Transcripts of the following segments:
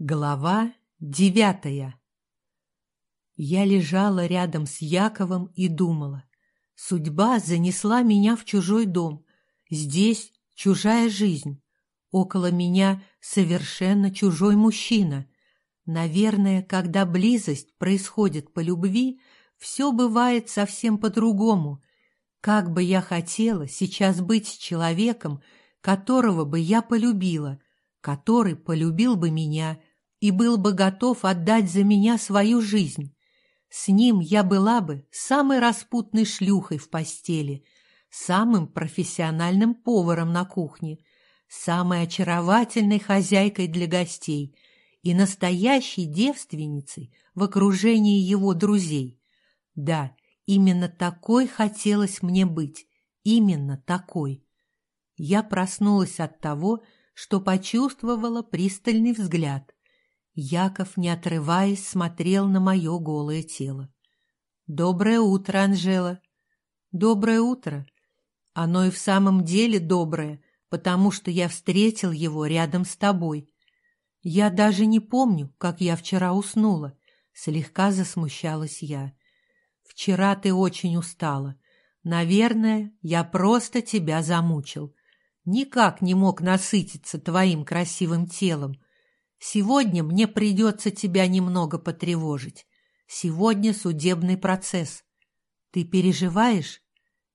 Глава девятая Я лежала рядом с Яковом и думала. Судьба занесла меня в чужой дом. Здесь чужая жизнь. Около меня совершенно чужой мужчина. Наверное, когда близость происходит по любви, все бывает совсем по-другому. Как бы я хотела сейчас быть с человеком, которого бы я полюбила, который полюбил бы меня и был бы готов отдать за меня свою жизнь. С ним я была бы самой распутной шлюхой в постели, самым профессиональным поваром на кухне, самой очаровательной хозяйкой для гостей и настоящей девственницей в окружении его друзей. Да, именно такой хотелось мне быть, именно такой. Я проснулась от того, что почувствовала пристальный взгляд. Яков, не отрываясь, смотрел на мое голое тело. «Доброе утро, Анжела!» «Доброе утро!» Оно и в самом деле доброе, потому что я встретил его рядом с тобой. Я даже не помню, как я вчера уснула. Слегка засмущалась я. Вчера ты очень устала. Наверное, я просто тебя замучил. Никак не мог насытиться твоим красивым телом, Сегодня мне придется тебя немного потревожить. Сегодня судебный процесс. Ты переживаешь?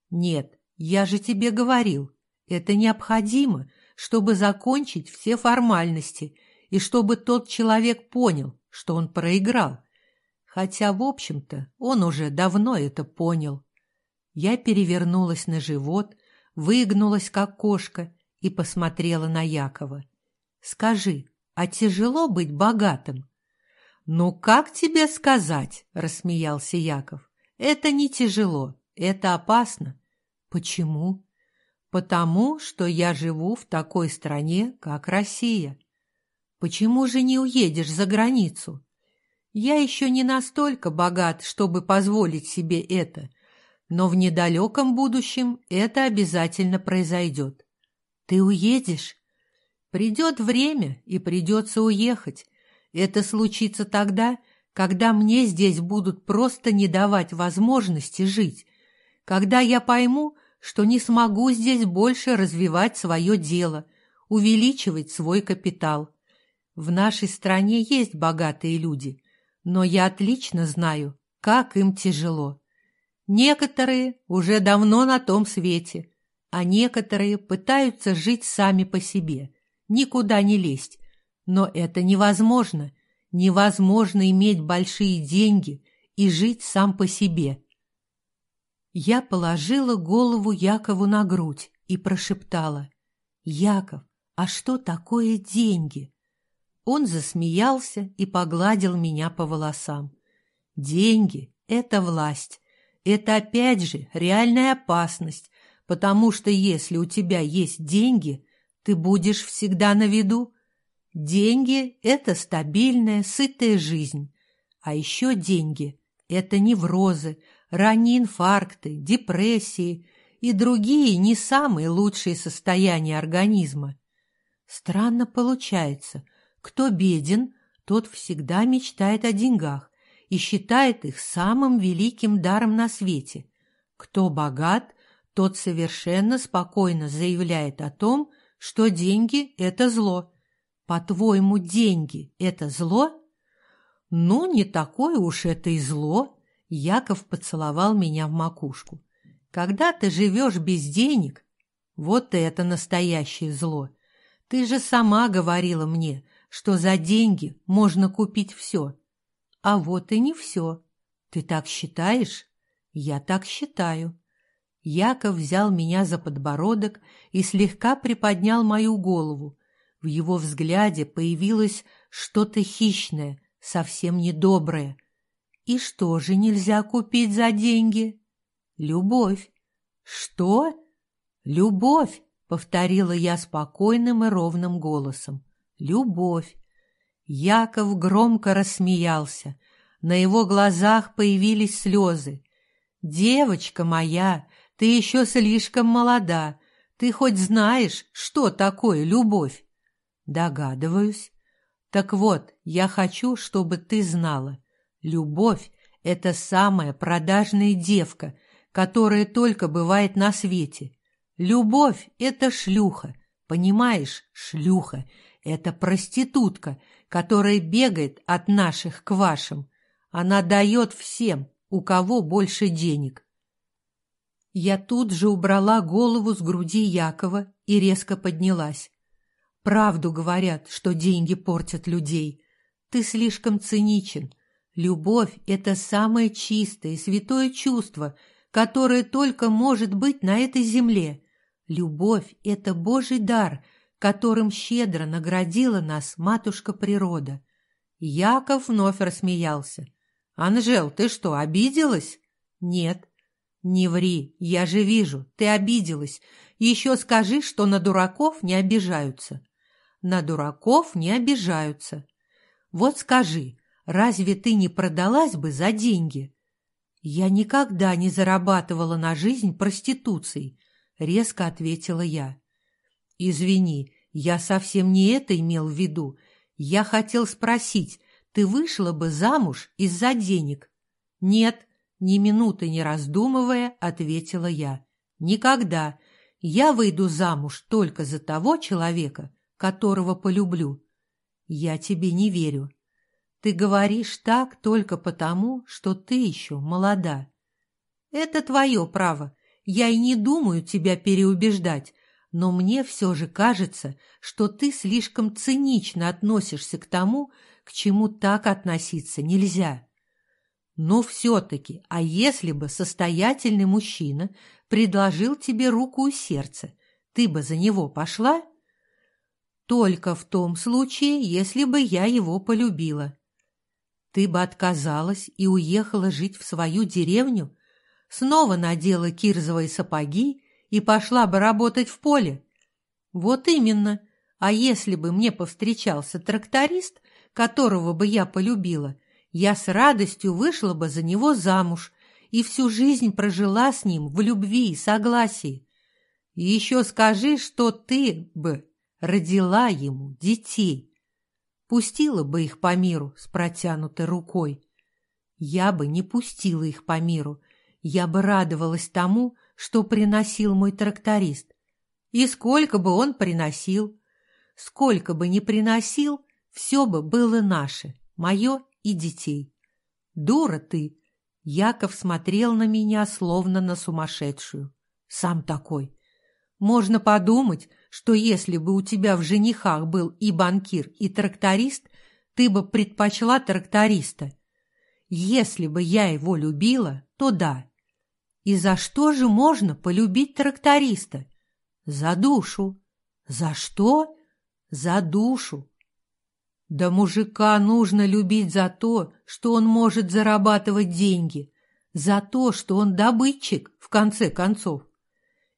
Нет, я же тебе говорил. Это необходимо, чтобы закончить все формальности и чтобы тот человек понял, что он проиграл. Хотя, в общем-то, он уже давно это понял. Я перевернулась на живот, выгнулась, как кошка, и посмотрела на Якова. «Скажи, а тяжело быть богатым. «Ну, как тебе сказать?» – рассмеялся Яков. «Это не тяжело, это опасно». «Почему?» «Потому что я живу в такой стране, как Россия». «Почему же не уедешь за границу?» «Я еще не настолько богат, чтобы позволить себе это, но в недалеком будущем это обязательно произойдет». «Ты уедешь?» Придет время, и придется уехать. Это случится тогда, когда мне здесь будут просто не давать возможности жить, когда я пойму, что не смогу здесь больше развивать свое дело, увеличивать свой капитал. В нашей стране есть богатые люди, но я отлично знаю, как им тяжело. Некоторые уже давно на том свете, а некоторые пытаются жить сами по себе – никуда не лезть. Но это невозможно. Невозможно иметь большие деньги и жить сам по себе. Я положила голову Якову на грудь и прошептала. «Яков, а что такое деньги?» Он засмеялся и погладил меня по волосам. «Деньги — это власть. Это опять же реальная опасность, потому что если у тебя есть деньги, ты будешь всегда на виду. Деньги – это стабильная, сытая жизнь. А еще деньги – это неврозы, ранние инфаркты, депрессии и другие не самые лучшие состояния организма. Странно получается. Кто беден, тот всегда мечтает о деньгах и считает их самым великим даром на свете. Кто богат, тот совершенно спокойно заявляет о том, что деньги – это зло. По-твоему, деньги – это зло? Ну, не такое уж это и зло. Яков поцеловал меня в макушку. Когда ты живешь без денег, вот это настоящее зло. Ты же сама говорила мне, что за деньги можно купить все. А вот и не все. Ты так считаешь? Я так считаю. Яков взял меня за подбородок и слегка приподнял мою голову. В его взгляде появилось что-то хищное, совсем недоброе. И что же нельзя купить за деньги? Любовь. Что? Любовь, повторила я спокойным и ровным голосом. Любовь. Яков громко рассмеялся. На его глазах появились слезы. «Девочка моя, ты еще слишком молода. Ты хоть знаешь, что такое любовь? Догадываюсь. Так вот, я хочу, чтобы ты знала. Любовь — это самая продажная девка, которая только бывает на свете. Любовь — это шлюха, понимаешь, шлюха — это проститутка, которая бегает от наших к вашим. Она дает всем, у кого больше денег. Я тут же убрала голову с груди Якова и резко поднялась. Правду говорят, что деньги портят людей. Ты слишком циничен. Любовь — это самое чистое и святое чувство, которое только может быть на этой земле. Любовь — это Божий дар, которым щедро наградила нас матушка природа. Яков вновь рассмеялся. «Анжел, ты что, обиделась?» «Нет». «Не ври, я же вижу, ты обиделась. Еще скажи, что на дураков не обижаются». «На дураков не обижаются». «Вот скажи, разве ты не продалась бы за деньги?» «Я никогда не зарабатывала на жизнь проституцией», — резко ответила я. «Извини, я совсем не это имел в виду. Я хотел спросить, ты вышла бы замуж из-за денег? Нет, ни минуты не раздумывая, ответила я. Никогда. Я выйду замуж только за того человека, которого полюблю. Я тебе не верю. Ты говоришь так только потому, что ты еще молода. Это твое право. Я и не думаю тебя переубеждать, но мне все же кажется, что ты слишком цинично относишься к тому, к чему так относиться нельзя. Но все-таки, а если бы состоятельный мужчина предложил тебе руку и сердце, ты бы за него пошла? Только в том случае, если бы я его полюбила. Ты бы отказалась и уехала жить в свою деревню, снова надела кирзовые сапоги и пошла бы работать в поле. Вот именно. А если бы мне повстречался тракторист, которого бы я полюбила, я с радостью вышла бы за него замуж и всю жизнь прожила с ним в любви и согласии. И еще скажи, что ты бы родила ему детей, пустила бы их по миру с протянутой рукой. Я бы не пустила их по миру, я бы радовалась тому, что приносил мой тракторист. И сколько бы он приносил, сколько бы ни приносил, все бы было наше, мое и детей. Дура ты! Яков смотрел на меня, словно на сумасшедшую. Сам такой. Можно подумать, что если бы у тебя в женихах был и банкир, и тракторист, ты бы предпочла тракториста. Если бы я его любила, то да. И за что же можно полюбить тракториста? За душу. За что? За душу. Да мужика нужно любить за то, что он может зарабатывать деньги, за то, что он добытчик, в конце концов.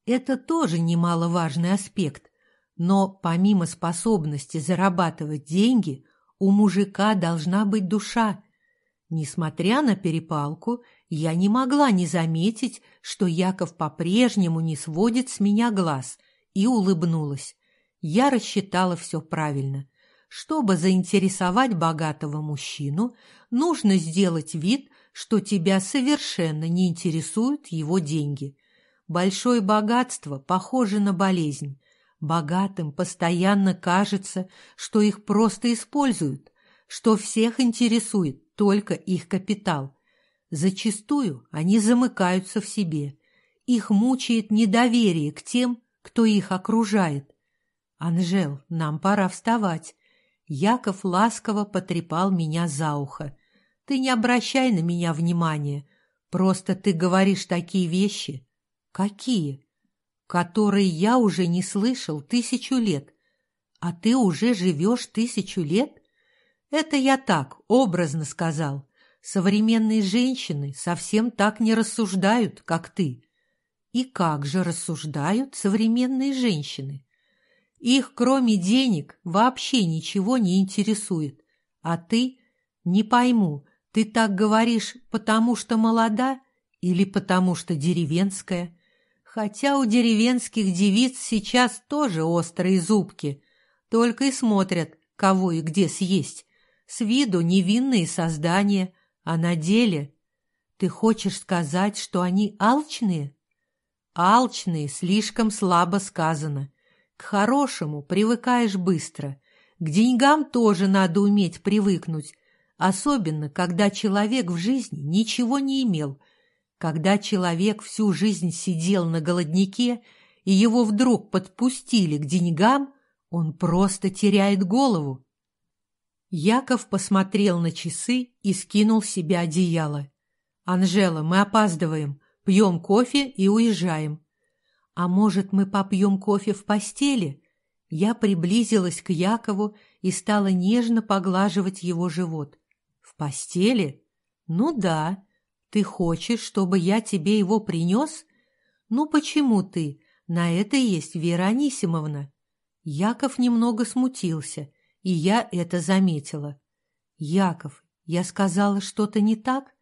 Это тоже немаловажный аспект, но помимо способности зарабатывать деньги, у мужика должна быть душа. Несмотря на перепалку, я не могла не заметить, что Яков по-прежнему не сводит с меня глаз, и улыбнулась. Я рассчитала все правильно. Чтобы заинтересовать богатого мужчину, нужно сделать вид, что тебя совершенно не интересуют его деньги. Большое богатство похоже на болезнь. Богатым постоянно кажется, что их просто используют, что всех интересует только их капитал. Зачастую они замыкаются в себе. Их мучает недоверие к тем, кто их окружает. «Анжел, нам пора вставать. Яков ласково потрепал меня за ухо. «Ты не обращай на меня внимания. Просто ты говоришь такие вещи». «Какие?» «Которые я уже не слышал тысячу лет. А ты уже живешь тысячу лет?» «Это я так, образно сказал. Современные женщины совсем так не рассуждают, как ты». «И как же рассуждают современные женщины?» Их, кроме денег, вообще ничего не интересует. А ты? Не пойму, ты так говоришь, потому что молода или потому что деревенская? Хотя у деревенских девиц сейчас тоже острые зубки, только и смотрят, кого и где съесть. С виду невинные создания, а на деле... Ты хочешь сказать, что они алчные? Алчные слишком слабо сказано. К хорошему привыкаешь быстро. К деньгам тоже надо уметь привыкнуть, особенно когда человек в жизни ничего не имел, когда человек всю жизнь сидел на голоднике, и его вдруг подпустили к деньгам, он просто теряет голову. Яков посмотрел на часы и скинул с себя одеяло. «Анжела, мы опаздываем. Пьем кофе и уезжаем». «А может, мы попьем кофе в постели?» Я приблизилась к Якову и стала нежно поглаживать его живот. «В постели? Ну да. Ты хочешь, чтобы я тебе его принес? Ну почему ты? На это есть Вера Анисимовна». Яков немного смутился, и я это заметила. «Яков, я сказала что-то не так?»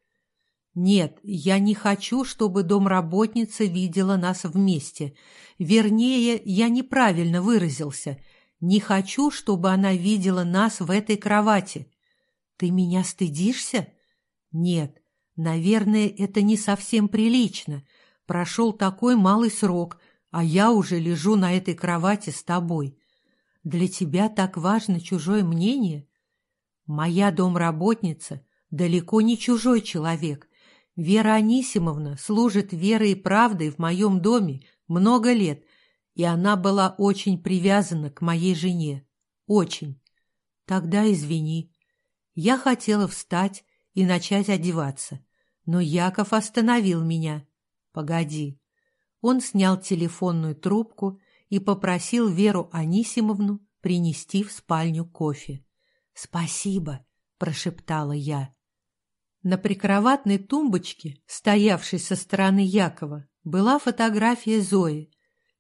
«Нет, я не хочу, чтобы домработница видела нас вместе. Вернее, я неправильно выразился. Не хочу, чтобы она видела нас в этой кровати. Ты меня стыдишься? Нет, наверное, это не совсем прилично. Прошел такой малый срок, а я уже лежу на этой кровати с тобой. Для тебя так важно чужое мнение? Моя домработница далеко не чужой человек. Вера Анисимовна служит верой и правдой в моем доме много лет, и она была очень привязана к моей жене. Очень. Тогда извини. Я хотела встать и начать одеваться, но Яков остановил меня. Погоди. Он снял телефонную трубку и попросил Веру Анисимовну принести в спальню кофе. «Спасибо», — прошептала я. На прикроватной тумбочке, стоявшей со стороны Якова, была фотография Зои.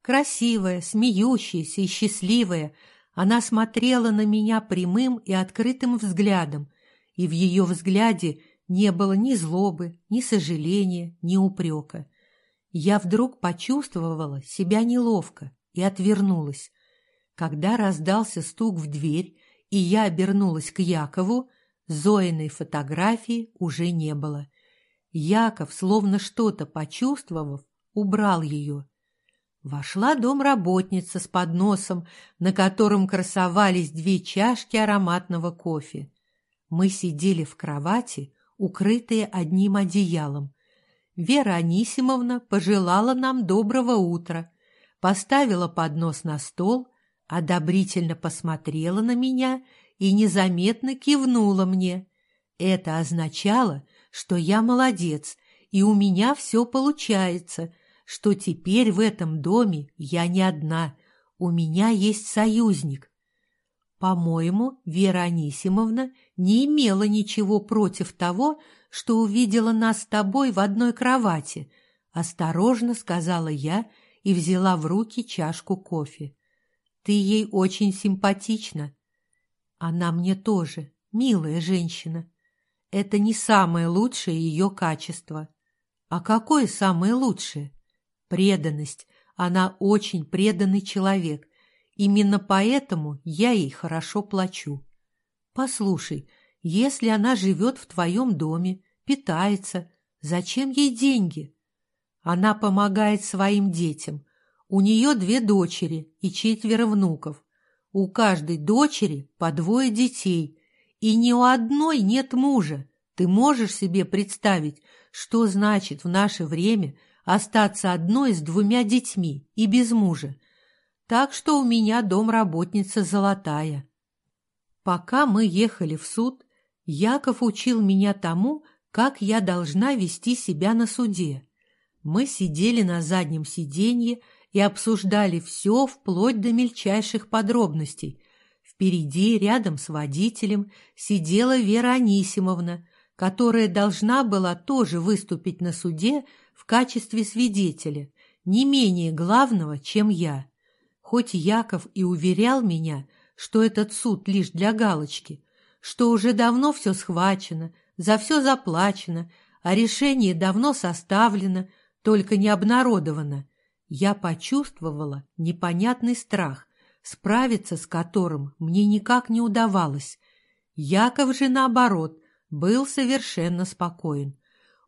Красивая, смеющаяся и счастливая, она смотрела на меня прямым и открытым взглядом, и в ее взгляде не было ни злобы, ни сожаления, ни упрека. Я вдруг почувствовала себя неловко и отвернулась. Когда раздался стук в дверь, и я обернулась к Якову, Зоиной фотографии уже не было. Яков, словно что-то почувствовав, убрал ее. Вошла домработница с подносом, на котором красовались две чашки ароматного кофе. Мы сидели в кровати, укрытые одним одеялом. Вера Анисимовна пожелала нам доброго утра, поставила поднос на стол, одобрительно посмотрела на меня и незаметно кивнула мне. Это означало, что я молодец, и у меня все получается, что теперь в этом доме я не одна, у меня есть союзник. По-моему, Вера Анисимовна не имела ничего против того, что увидела нас с тобой в одной кровати, осторожно сказала я и взяла в руки чашку кофе. Ты ей очень симпатична. Она мне тоже, милая женщина. Это не самое лучшее ее качество. А какое самое лучшее? Преданность. Она очень преданный человек. Именно поэтому я ей хорошо плачу. Послушай, если она живет в твоем доме, питается, зачем ей деньги? Она помогает своим детям. У нее две дочери и четверо внуков. У каждой дочери по двое детей, и ни у одной нет мужа. Ты можешь себе представить, что значит в наше время остаться одной с двумя детьми и без мужа? Так что у меня домработница золотая. Пока мы ехали в суд, Яков учил меня тому, как я должна вести себя на суде. Мы сидели на заднем сиденье и обсуждали все вплоть до мельчайших подробностей. Впереди, рядом с водителем, сидела Вера Анисимовна, которая должна была тоже выступить на суде в качестве свидетеля, не менее главного, чем я. Хоть Яков и уверял меня, что этот суд лишь для галочки, что уже давно все схвачено, за все заплачено, а решение давно составлено, только не обнародовано, я почувствовала непонятный страх, справиться с которым мне никак не удавалось. Яков же, наоборот, был совершенно спокоен.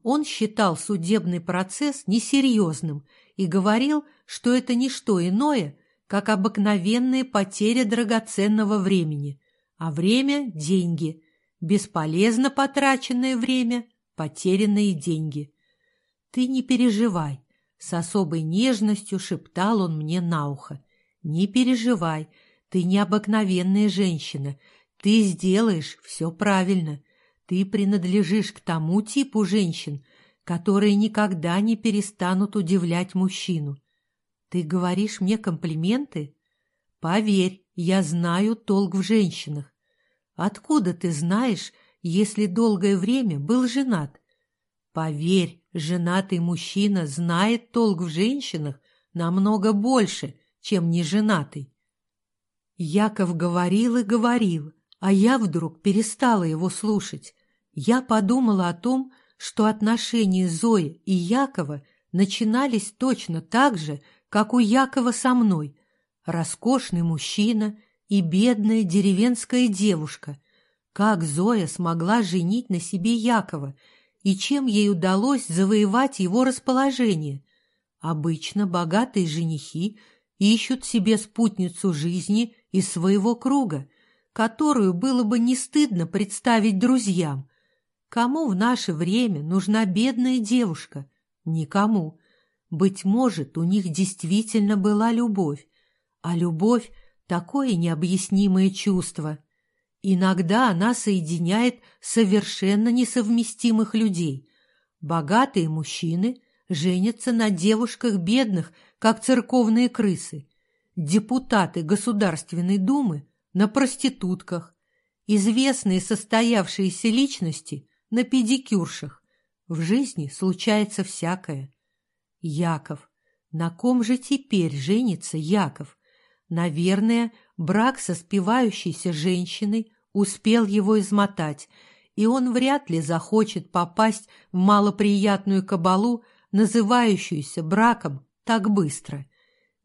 Он считал судебный процесс несерьезным и говорил, что это не что иное, как обыкновенная потеря драгоценного времени, а время – деньги, бесполезно потраченное время – потерянные деньги. «Ты не переживай», – с особой нежностью шептал он мне на ухо. «Не переживай, ты необыкновенная женщина, ты сделаешь все правильно, ты принадлежишь к тому типу женщин, которые никогда не перестанут удивлять мужчину. Ты говоришь мне комплименты? Поверь, я знаю толк в женщинах. Откуда ты знаешь, если долгое время был женат? Поверь, женатый мужчина знает толк в женщинах намного больше, чем неженатый. Яков говорил и говорил, а я вдруг перестала его слушать. Я подумала о том, что отношения Зои и Якова начинались точно так же, как у Якова со мной. Роскошный мужчина и бедная деревенская девушка. Как Зоя смогла женить на себе Якова и чем ей удалось завоевать его расположение? Обычно богатые женихи ищут себе спутницу жизни из своего круга, которую было бы не стыдно представить друзьям. Кому в наше время нужна бедная девушка? Никому. Быть может, у них действительно была любовь, а любовь — такое необъяснимое чувство. Иногда она соединяет совершенно несовместимых людей. Богатые мужчины женятся на девушках бедных, как церковные крысы. Депутаты Государственной Думы — на проститутках. Известные состоявшиеся личности — на педикюршах. В жизни случается всякое. Яков. На ком же теперь женится Яков? Наверное, брак со спивающейся женщиной успел его измотать, и он вряд ли захочет попасть в малоприятную кабалу, называющуюся браком так быстро.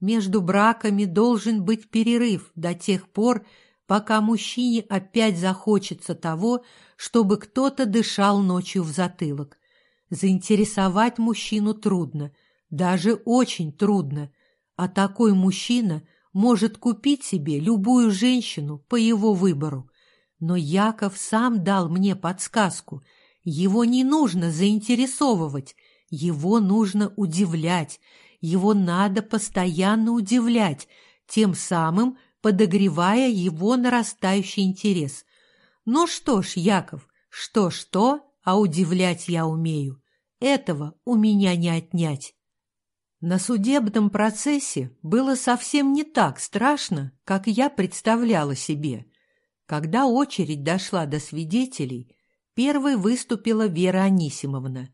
Между браками должен быть перерыв до тех пор, пока мужчине опять захочется того, чтобы кто-то дышал ночью в затылок. Заинтересовать мужчину трудно, даже очень трудно, а такой мужчина может купить себе любую женщину по его выбору. Но Яков сам дал мне подсказку. Его не нужно заинтересовывать, его нужно удивлять, его надо постоянно удивлять, тем самым подогревая его нарастающий интерес. Ну что ж, Яков, что-что, а удивлять я умею. Этого у меня не отнять. На судебном процессе было совсем не так страшно, как я представляла себе. Когда очередь дошла до свидетелей, первой выступила Вера Анисимовна.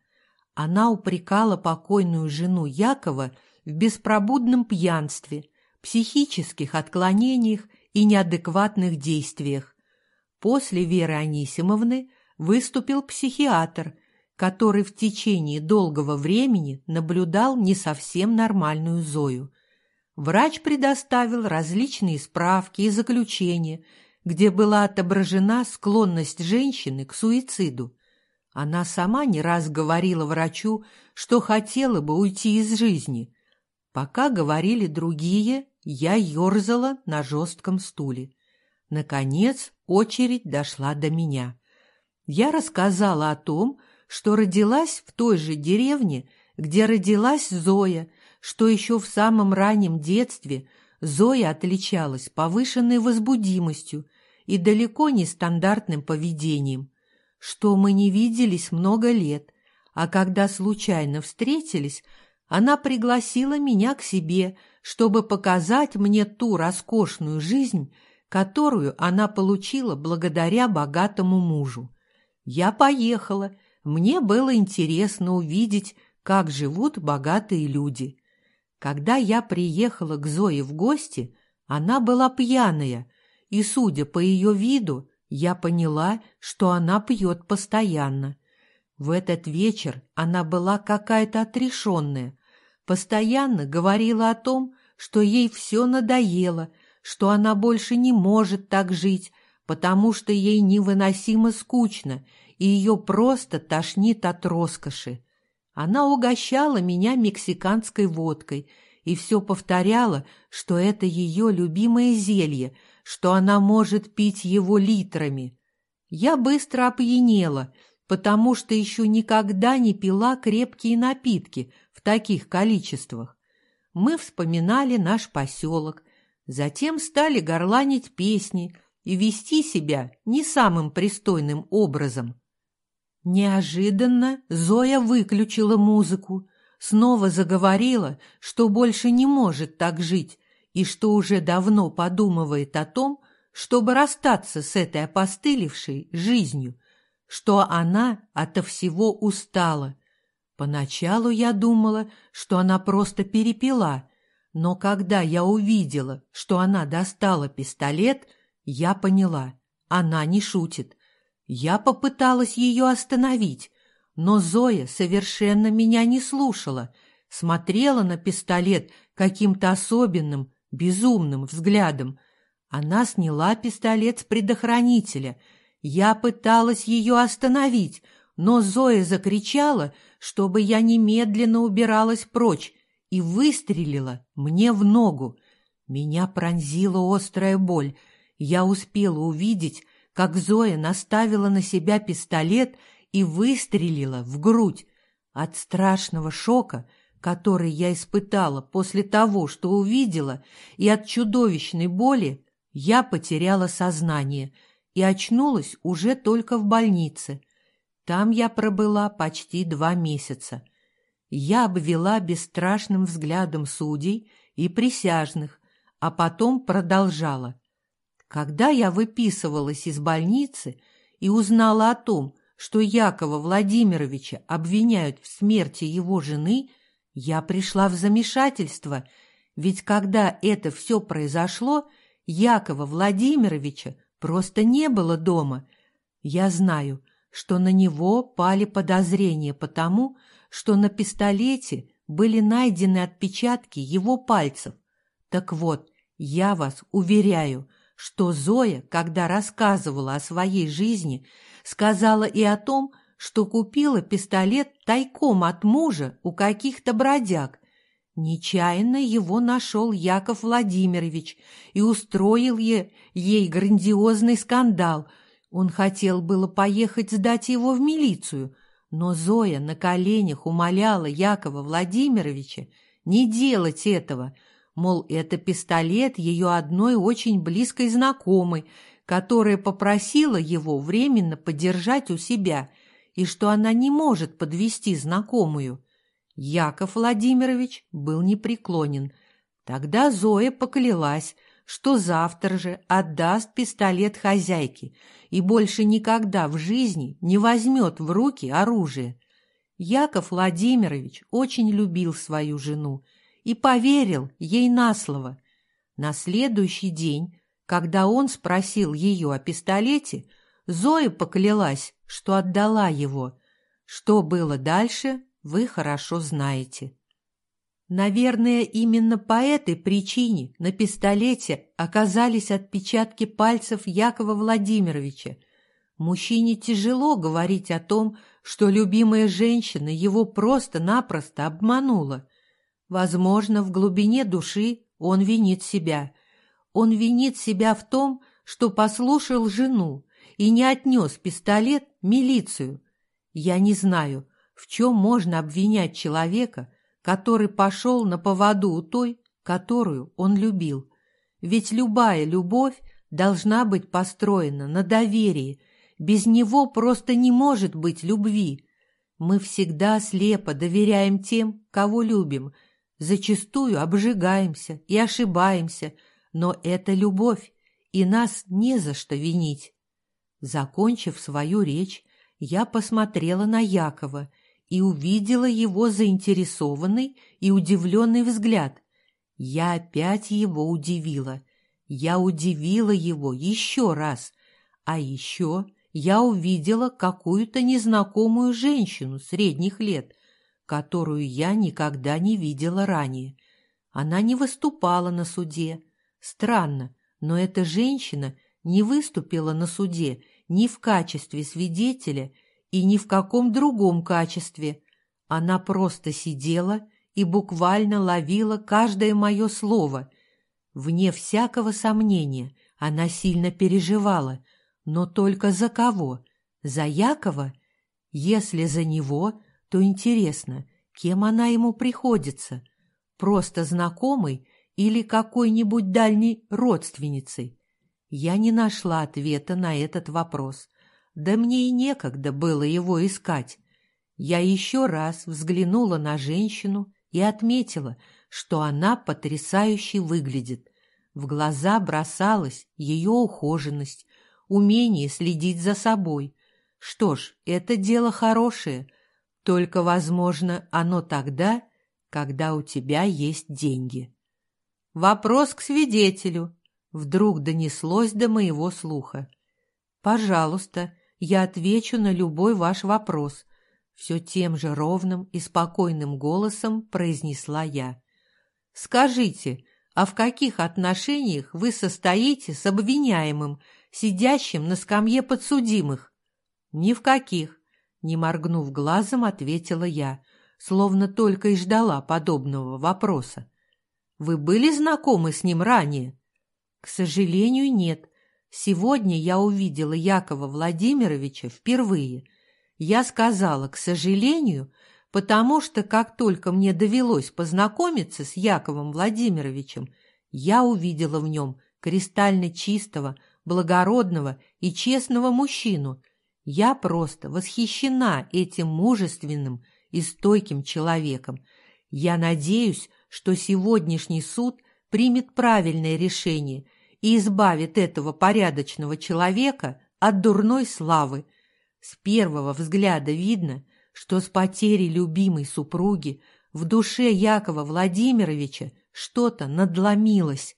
Она упрекала покойную жену Якова в беспробудном пьянстве, психических отклонениях и неадекватных действиях. После Веры Анисимовны выступил психиатр – который в течение долгого времени наблюдал не совсем нормальную Зою. Врач предоставил различные справки и заключения, где была отображена склонность женщины к суициду. Она сама не раз говорила врачу, что хотела бы уйти из жизни. Пока говорили другие, я ерзала на жестком стуле. Наконец очередь дошла до меня. Я рассказала о том, что родилась в той же деревне, где родилась Зоя, что еще в самом раннем детстве Зоя отличалась повышенной возбудимостью и далеко не стандартным поведением, что мы не виделись много лет, а когда случайно встретились, она пригласила меня к себе, чтобы показать мне ту роскошную жизнь, которую она получила благодаря богатому мужу. Я поехала мне было интересно увидеть, как живут богатые люди. Когда я приехала к Зое в гости, она была пьяная, и, судя по ее виду, я поняла, что она пьет постоянно. В этот вечер она была какая-то отрешенная, постоянно говорила о том, что ей все надоело, что она больше не может так жить, потому что ей невыносимо скучно, и ее просто тошнит от роскоши. Она угощала меня мексиканской водкой и все повторяла, что это ее любимое зелье, что она может пить его литрами. Я быстро опьянела, потому что еще никогда не пила крепкие напитки в таких количествах. Мы вспоминали наш поселок, затем стали горланить песни – и вести себя не самым пристойным образом. Неожиданно Зоя выключила музыку, снова заговорила, что больше не может так жить и что уже давно подумывает о том, чтобы расстаться с этой опостылевшей жизнью, что она ото всего устала. Поначалу я думала, что она просто перепила, но когда я увидела, что она достала пистолет, я поняла, она не шутит. Я попыталась ее остановить, но Зоя совершенно меня не слушала, смотрела на пистолет каким-то особенным, безумным взглядом. Она сняла пистолет с предохранителя. Я пыталась ее остановить, но Зоя закричала, чтобы я немедленно убиралась прочь, и выстрелила мне в ногу. Меня пронзила острая боль — я успела увидеть, как Зоя наставила на себя пистолет и выстрелила в грудь. От страшного шока, который я испытала после того, что увидела, и от чудовищной боли, я потеряла сознание и очнулась уже только в больнице. Там я пробыла почти два месяца. Я обвела бесстрашным взглядом судей и присяжных, а потом продолжала. Когда я выписывалась из больницы и узнала о том, что Якова Владимировича обвиняют в смерти его жены, я пришла в замешательство, ведь когда это все произошло, Якова Владимировича просто не было дома. Я знаю, что на него пали подозрения потому, что на пистолете были найдены отпечатки его пальцев. Так вот, я вас уверяю, что Зоя, когда рассказывала о своей жизни, сказала и о том, что купила пистолет тайком от мужа у каких-то бродяг. Нечаянно его нашел Яков Владимирович и устроил ей грандиозный скандал. Он хотел было поехать сдать его в милицию, но Зоя на коленях умоляла Якова Владимировича не делать этого – Мол, это пистолет ее одной очень близкой знакомой, которая попросила его временно подержать у себя, и что она не может подвести знакомую. Яков Владимирович был непреклонен. Тогда Зоя поклялась, что завтра же отдаст пистолет хозяйке и больше никогда в жизни не возьмет в руки оружие. Яков Владимирович очень любил свою жену и поверил ей на слово. На следующий день, когда он спросил ее о пистолете, Зоя поклялась, что отдала его. Что было дальше, вы хорошо знаете. Наверное, именно по этой причине на пистолете оказались отпечатки пальцев Якова Владимировича. Мужчине тяжело говорить о том, что любимая женщина его просто-напросто обманула. Возможно, в глубине души он винит себя. Он винит себя в том, что послушал жену и не отнес пистолет милицию. Я не знаю, в чем можно обвинять человека, который пошел на поводу у той, которую он любил. Ведь любая любовь должна быть построена на доверии, без него просто не может быть любви. Мы всегда слепо доверяем тем, кого любим – Зачастую обжигаемся и ошибаемся, но это любовь, и нас не за что винить. Закончив свою речь, я посмотрела на Якова и увидела его заинтересованный и удивленный взгляд. Я опять его удивила. Я удивила его еще раз. А еще я увидела какую-то незнакомую женщину средних лет, которую я никогда не видела ранее. Она не выступала на суде. Странно, Но эта женщина не выступила на суде ни в качестве свидетеля и ни в каком другом качестве. Она просто сидела и буквально ловила каждое мое слово. Вне всякого сомнения она сильно переживала, но только за кого? За Якова? Если за него, то интересно, кем она ему приходится? Просто знакомый или какой-нибудь дальней родственницей? Я не нашла ответа на этот вопрос. Да мне и некогда было его искать. Я еще раз взглянула на женщину и отметила, что она потрясающе выглядит. В глаза бросалась ее ухоженность, умение следить за собой. Что ж, это дело хорошее, только, возможно, оно тогда, когда у тебя есть деньги. Вопрос к свидетелю. Вдруг донеслось до моего слуха. Пожалуйста, я отвечу на любой ваш вопрос, все тем же ровным и спокойным голосом произнесла я. «Скажите, а в каких отношениях вы состоите с обвиняемым, сидящим на скамье подсудимых?» «Ни в каких», — не моргнув глазом, ответила я, словно только и ждала подобного вопроса. «Вы были знакомы с ним ранее?» «К сожалению, нет. Сегодня я увидела Якова Владимировича впервые — я сказала, к сожалению, потому что как только мне довелось познакомиться с Яковом Владимировичем, я увидела в нем кристально чистого, благородного и честного мужчину. Я просто восхищена этим мужественным и стойким человеком. Я надеюсь, что сегодняшний суд примет правильное решение и избавит этого порядочного человека от дурной славы, с первого взгляда видно, что с потерей любимой супруги в душе Якова Владимировича что-то надломилось.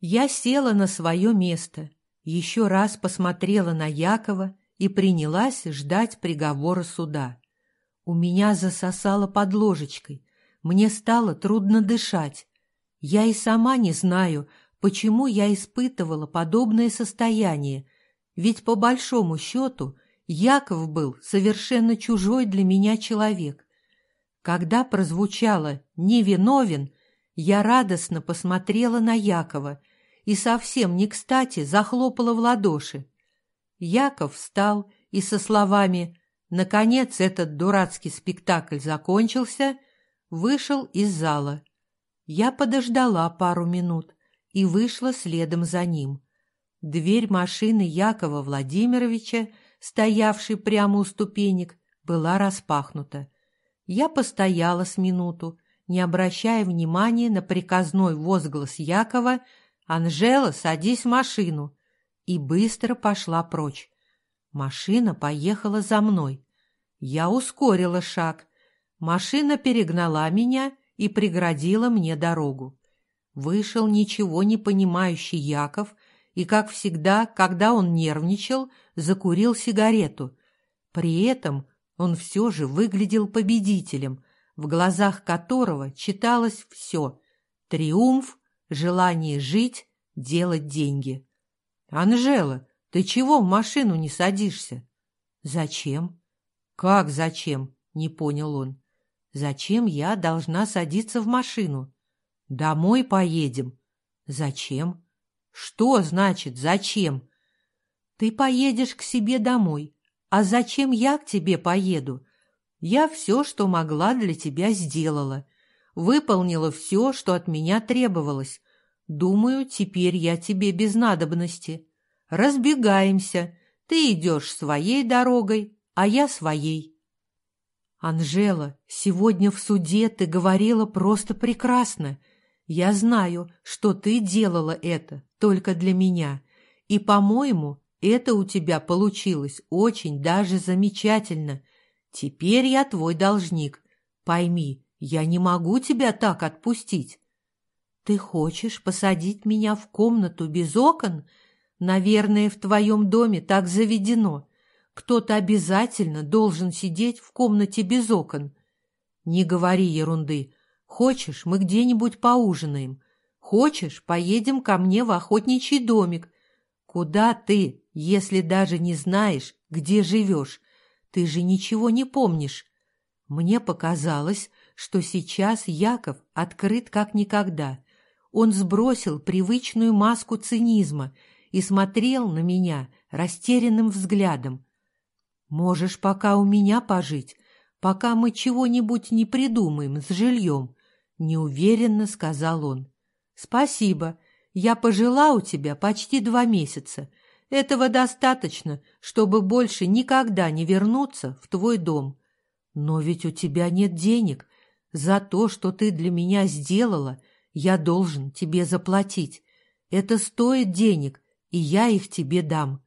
Я села на свое место, еще раз посмотрела на Якова и принялась ждать приговора суда. У меня засосало под ложечкой, мне стало трудно дышать. Я и сама не знаю, почему я испытывала подобное состояние, ведь по большому счету Яков был совершенно чужой для меня человек. Когда прозвучало «невиновен», я радостно посмотрела на Якова и совсем не кстати захлопала в ладоши. Яков встал и со словами «Наконец этот дурацкий спектакль закончился», вышел из зала. Я подождала пару минут и вышла следом за ним. Дверь машины Якова Владимировича стоявшей прямо у ступенек, была распахнута. Я постояла с минуту, не обращая внимания на приказной возглас Якова «Анжела, садись в машину!» и быстро пошла прочь. Машина поехала за мной. Я ускорила шаг. Машина перегнала меня и преградила мне дорогу. Вышел ничего не понимающий Яков и, как всегда, когда он нервничал, закурил сигарету. При этом он все же выглядел победителем, в глазах которого читалось все — триумф, желание жить, делать деньги. «Анжела, ты чего в машину не садишься?» «Зачем?» «Как зачем?» — не понял он. «Зачем я должна садиться в машину?» «Домой поедем». «Зачем?» «Что значит «зачем»?» Ты поедешь к себе домой. А зачем я к тебе поеду? Я все, что могла для тебя, сделала. Выполнила все, что от меня требовалось. Думаю, теперь я тебе без надобности. Разбегаемся. Ты идешь своей дорогой, а я своей. Анжела, сегодня в суде ты говорила просто прекрасно. Я знаю, что ты делала это только для меня. И, по-моему, это у тебя получилось очень даже замечательно. Теперь я твой должник. Пойми, я не могу тебя так отпустить. Ты хочешь посадить меня в комнату без окон? Наверное, в твоем доме так заведено. Кто-то обязательно должен сидеть в комнате без окон. Не говори ерунды. Хочешь, мы где-нибудь поужинаем. Хочешь, поедем ко мне в охотничий домик. Куда ты, если даже не знаешь, где живешь? Ты же ничего не помнишь. Мне показалось, что сейчас Яков открыт как никогда. Он сбросил привычную маску цинизма и смотрел на меня растерянным взглядом. «Можешь пока у меня пожить, пока мы чего-нибудь не придумаем с жильем», — неуверенно сказал он. «Спасибо. Я пожила у тебя почти два месяца. Этого достаточно, чтобы больше никогда не вернуться в твой дом. Но ведь у тебя нет денег. За то, что ты для меня сделала, я должен тебе заплатить. Это стоит денег, и я их тебе дам».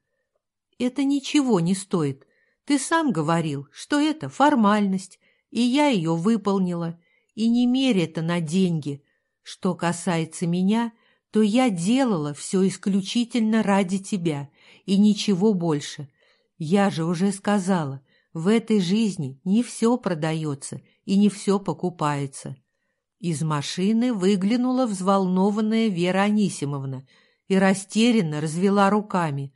«Это ничего не стоит. Ты сам говорил, что это формальность, и я ее выполнила. И не мерь это на деньги. Что касается меня, то я делала все исключительно ради тебя и ничего больше. Я же уже сказала, в этой жизни не все продается и не все покупается. Из машины выглянула взволнованная Вера Анисимовна и растерянно развела руками.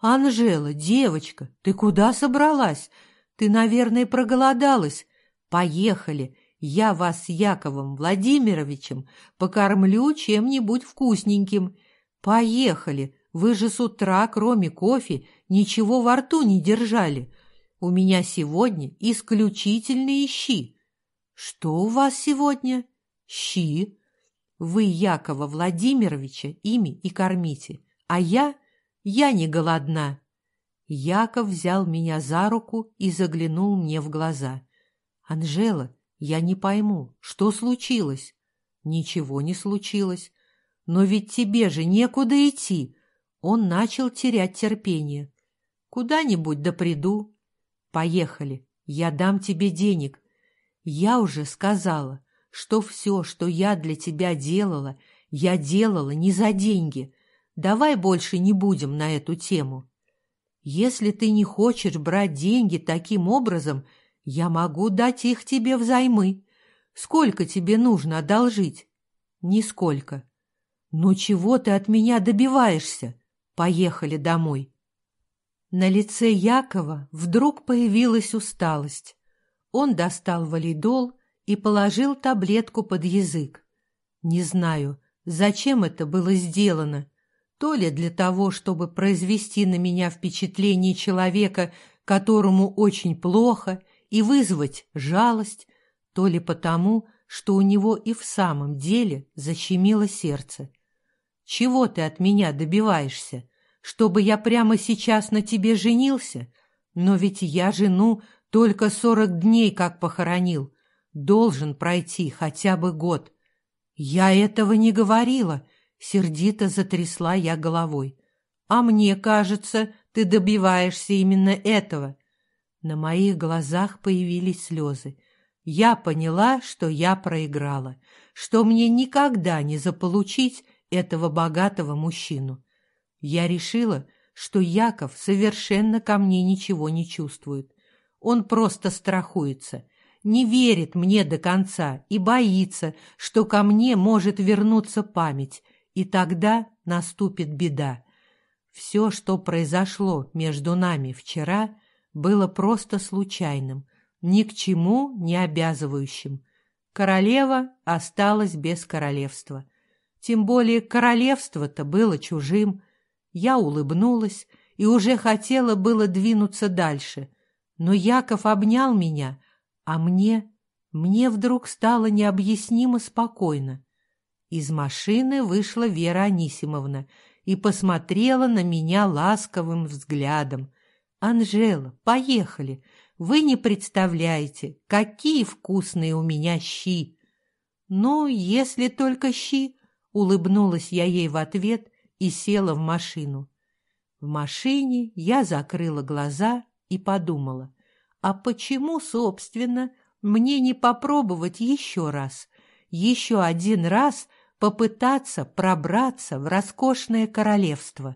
«Анжела, девочка, ты куда собралась? Ты, наверное, проголодалась. Поехали, я вас с Яковом Владимировичем покормлю чем-нибудь вкусненьким. Поехали, вы же с утра, кроме кофе, ничего во рту не держали. У меня сегодня исключительные щи. Что у вас сегодня? Щи. Вы Якова Владимировича ими и кормите, а я, я не голодна. Яков взял меня за руку и заглянул мне в глаза. «Анжела, я не пойму, что случилось? Ничего не случилось. Но ведь тебе же некуда идти. Он начал терять терпение. Куда-нибудь да приду. Поехали, я дам тебе денег. Я уже сказала, что все, что я для тебя делала, я делала не за деньги. Давай больше не будем на эту тему. Если ты не хочешь брать деньги таким образом, я могу дать их тебе взаймы. Сколько тебе нужно одолжить? Нисколько. Ну чего ты от меня добиваешься? Поехали домой. На лице Якова вдруг появилась усталость. Он достал валидол и положил таблетку под язык. Не знаю, зачем это было сделано. То ли для того, чтобы произвести на меня впечатление человека, которому очень плохо, и вызвать жалость, то ли потому, что у него и в самом деле защемило сердце. «Чего ты от меня добиваешься? Чтобы я прямо сейчас на тебе женился? Но ведь я жену только сорок дней как похоронил. Должен пройти хотя бы год». «Я этого не говорила», — сердито затрясла я головой. «А мне кажется, ты добиваешься именно этого. На моих глазах появились слезы. Я поняла, что я проиграла, что мне никогда не заполучить этого богатого мужчину. Я решила, что Яков совершенно ко мне ничего не чувствует. Он просто страхуется, не верит мне до конца и боится, что ко мне может вернуться память, и тогда наступит беда. Все, что произошло между нами вчера — было просто случайным, ни к чему не обязывающим. Королева осталась без королевства. Тем более королевство-то было чужим. Я улыбнулась и уже хотела было двинуться дальше, но Яков обнял меня, а мне, мне вдруг стало необъяснимо спокойно. Из машины вышла Вера Анисимовна и посмотрела на меня ласковым взглядом, «Анжела, поехали! Вы не представляете, какие вкусные у меня щи!» «Ну, если только щи!» — улыбнулась я ей в ответ и села в машину. В машине я закрыла глаза и подумала, а почему, собственно, мне не попробовать еще раз, еще один раз попытаться пробраться в роскошное королевство?